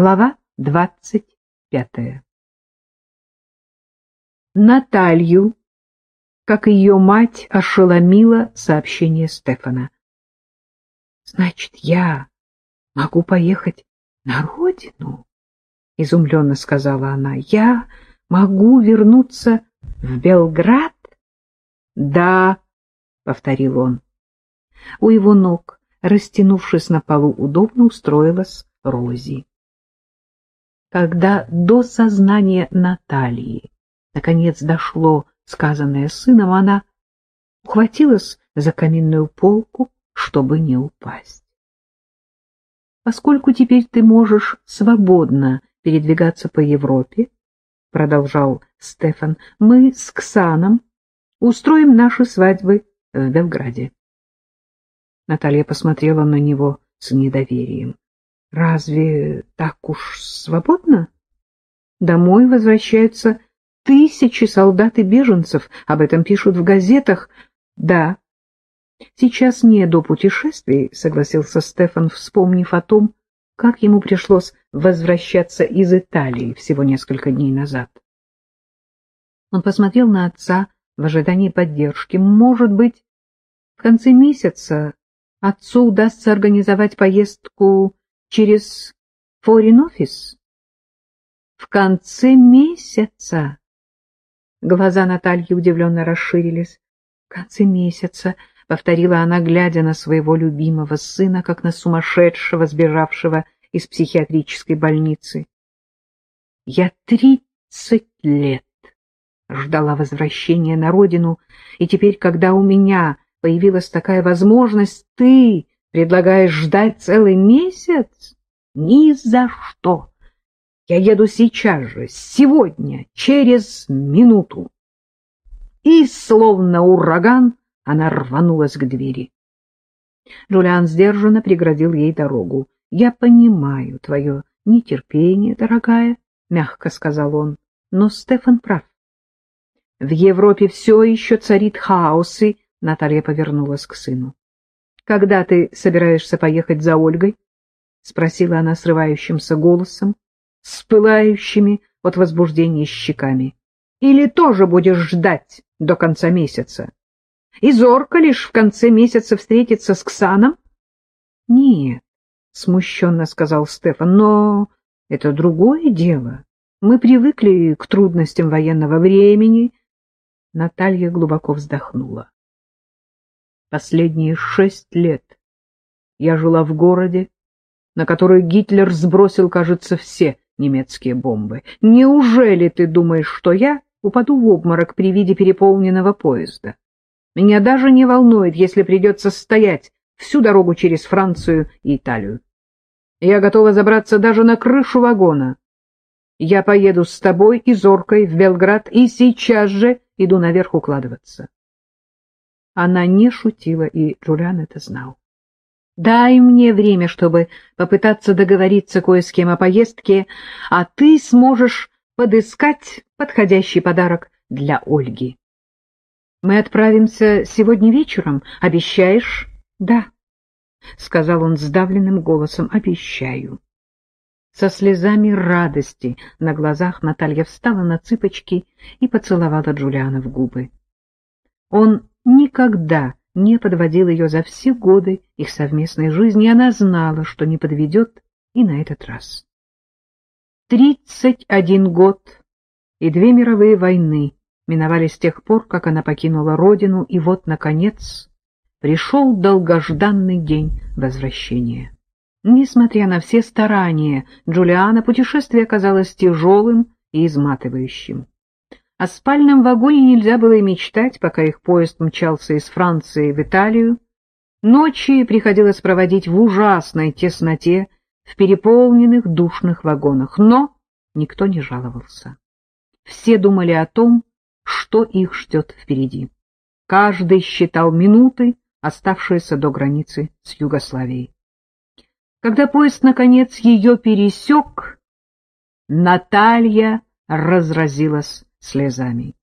Глава двадцать пятая Наталью, как ее мать, ошеломило сообщение Стефана. «Значит, я могу поехать на родину?» — изумленно сказала она. «Я могу вернуться в Белград?» «Да», — повторил он. У его ног, растянувшись на полу, удобно устроилась Рози когда до сознания Натальи наконец дошло сказанное сыном, она ухватилась за каминную полку, чтобы не упасть. «Поскольку теперь ты можешь свободно передвигаться по Европе, — продолжал Стефан, — мы с Ксаном устроим наши свадьбы в Белграде. Наталья посмотрела на него с недоверием. Разве так уж свободно? Домой возвращаются тысячи солдат и беженцев, об этом пишут в газетах. Да, сейчас не до путешествий, согласился Стефан, вспомнив о том, как ему пришлось возвращаться из Италии всего несколько дней назад. Он посмотрел на отца в ожидании поддержки. Может быть, в конце месяца отцу удастся организовать поездку через форин-офис? В конце месяца. Глаза Натальи удивленно расширились. В конце месяца, — повторила она, глядя на своего любимого сына, как на сумасшедшего, сбежавшего из психиатрической больницы. Я тридцать лет ждала возвращения на родину, и теперь, когда у меня появилась такая возможность, ты Предлагаешь ждать целый месяц? Ни за что. Я еду сейчас же, сегодня, через минуту. И, словно ураган, она рванулась к двери. Джулиан сдержанно преградил ей дорогу. — Я понимаю твое нетерпение, дорогая, — мягко сказал он, — но Стефан прав. В Европе все еще царит хаос, и Наталья повернулась к сыну. Когда ты собираешься поехать за Ольгой? — спросила она срывающимся голосом, с пылающими от возбуждения щеками. — Или тоже будешь ждать до конца месяца? И зорко лишь в конце месяца встретиться с Ксаном? — Нет, — смущенно сказал Стефан, — но это другое дело. Мы привыкли к трудностям военного времени. Наталья глубоко вздохнула. Последние шесть лет я жила в городе, на который Гитлер сбросил, кажется, все немецкие бомбы. Неужели ты думаешь, что я упаду в обморок при виде переполненного поезда? Меня даже не волнует, если придется стоять всю дорогу через Францию и Италию. Я готова забраться даже на крышу вагона. Я поеду с тобой и Зоркой в Белград и сейчас же иду наверх укладываться. Она не шутила, и Джулиан это знал. «Дай мне время, чтобы попытаться договориться кое с кем о поездке, а ты сможешь подыскать подходящий подарок для Ольги. Мы отправимся сегодня вечером, обещаешь?» «Да», — сказал он сдавленным голосом, — «обещаю». Со слезами радости на глазах Наталья встала на цыпочки и поцеловала Джулиана в губы. Он никогда не подводил ее за все годы их совместной жизни, и она знала, что не подведет и на этот раз. Тридцать один год и две мировые войны миновали с тех пор, как она покинула родину, и вот, наконец, пришел долгожданный день возвращения. Несмотря на все старания Джулиана, путешествие оказалось тяжелым и изматывающим. О спальном вагоне нельзя было и мечтать, пока их поезд мчался из Франции в Италию. Ночи приходилось проводить в ужасной тесноте, в переполненных душных вагонах, но никто не жаловался. Все думали о том, что их ждет впереди. Каждый считал минуты, оставшиеся до границы с Югославией. Когда поезд, наконец, ее пересек, Наталья разразилась слезами.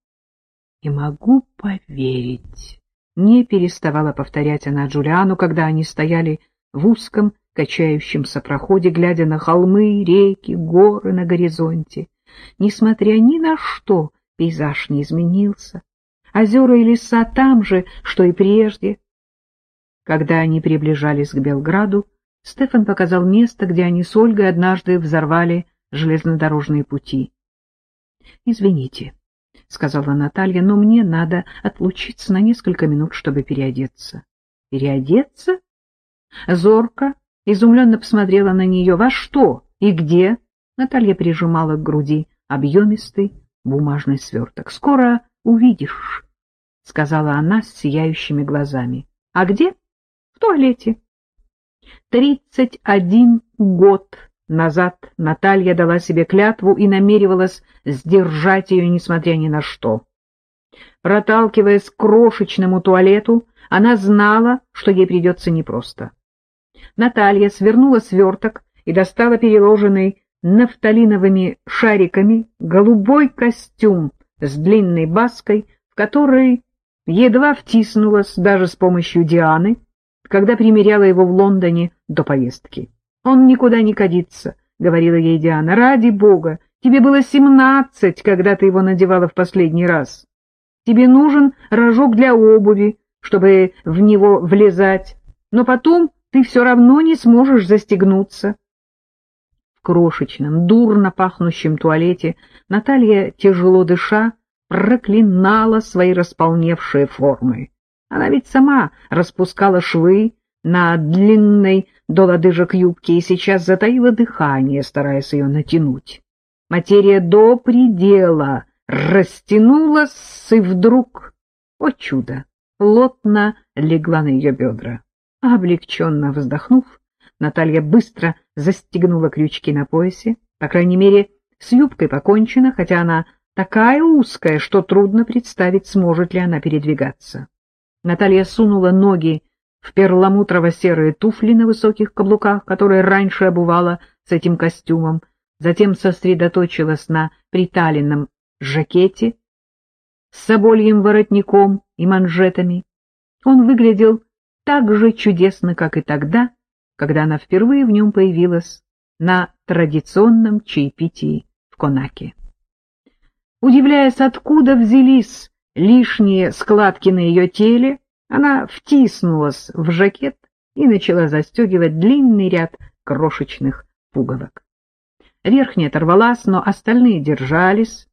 «Не могу поверить», — не переставала повторять она Джулиану, когда они стояли в узком качающемся проходе, глядя на холмы, реки, горы на горизонте. Несмотря ни на что, пейзаж не изменился. Озера и леса там же, что и прежде. Когда они приближались к Белграду, Стефан показал место, где они с Ольгой однажды взорвали железнодорожные пути. — Извините, — сказала Наталья, — но мне надо отлучиться на несколько минут, чтобы переодеться. — Переодеться? Зорка изумленно посмотрела на нее. — Во что и где? Наталья прижимала к груди объемистый бумажный сверток. — Скоро увидишь, — сказала она с сияющими глазами. — А где? — В туалете. Тридцать один год назад Наталья дала себе клятву и намеревалась сдержать ее, несмотря ни на что. Проталкиваясь к крошечному туалету, она знала, что ей придется непросто. Наталья свернула сверток и достала переложенный нафталиновыми шариками голубой костюм с длинной баской, в который едва втиснулась даже с помощью Дианы, когда примеряла его в Лондоне до поездки. «Он никуда не кадится», — говорила ей Диана. «Ради бога, тебе было семнадцать, когда ты его надевала в последний раз. Тебе нужен рожок для обуви, чтобы в него влезать, но потом ты все равно не сможешь застегнуться». В крошечном, дурно пахнущем туалете Наталья, тяжело дыша, проклинала свои располневшие формы. Она ведь сама распускала швы на длинной до лодыжек юбки и сейчас затаила дыхание, стараясь ее натянуть. Материя до предела растянулась, и вдруг, о чудо, плотно легла на ее бедра. Облегченно вздохнув, Наталья быстро застегнула крючки на поясе, по крайней мере, с юбкой покончено, хотя она такая узкая, что трудно представить, сможет ли она передвигаться. Наталья сунула ноги в перламутрово-серые туфли на высоких каблуках, которые раньше обувала с этим костюмом, затем сосредоточилась на приталенном жакете с собольем воротником и манжетами. Он выглядел так же чудесно, как и тогда, когда она впервые в нем появилась на традиционном чаепитии в Конаке. Удивляясь, откуда взялись лишние складки на ее теле, она втиснулась в жакет и начала застегивать длинный ряд крошечных пуговок. Верхняя оторвалась, но остальные держались.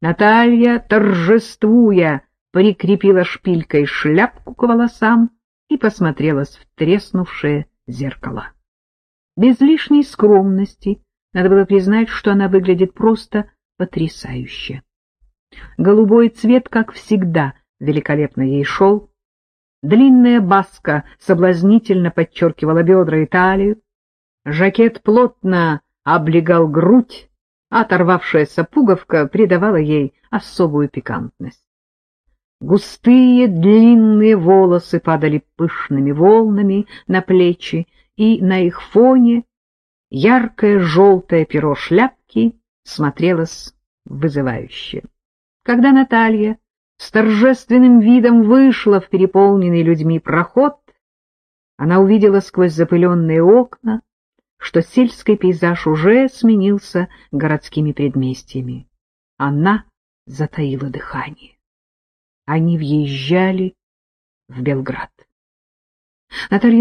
Наталья, торжествуя, прикрепила шпилькой шляпку к волосам и посмотрелась в треснувшее зеркало. Без лишней скромности надо было признать, что она выглядит просто потрясающе. Голубой цвет, как всегда, великолепно ей шел. Длинная баска соблазнительно подчеркивала бедра и талию. Жакет плотно облегал грудь, а оторвавшаяся пуговка придавала ей особую пикантность. Густые длинные волосы падали пышными волнами на плечи, и на их фоне яркое желтое перо шляпки смотрелось вызывающе. Когда Наталья с торжественным видом вышла в переполненный людьми проход, она увидела сквозь запыленные окна, что сельский пейзаж уже сменился городскими предместьями. Она затаила дыхание. Они въезжали в Белград. Наталья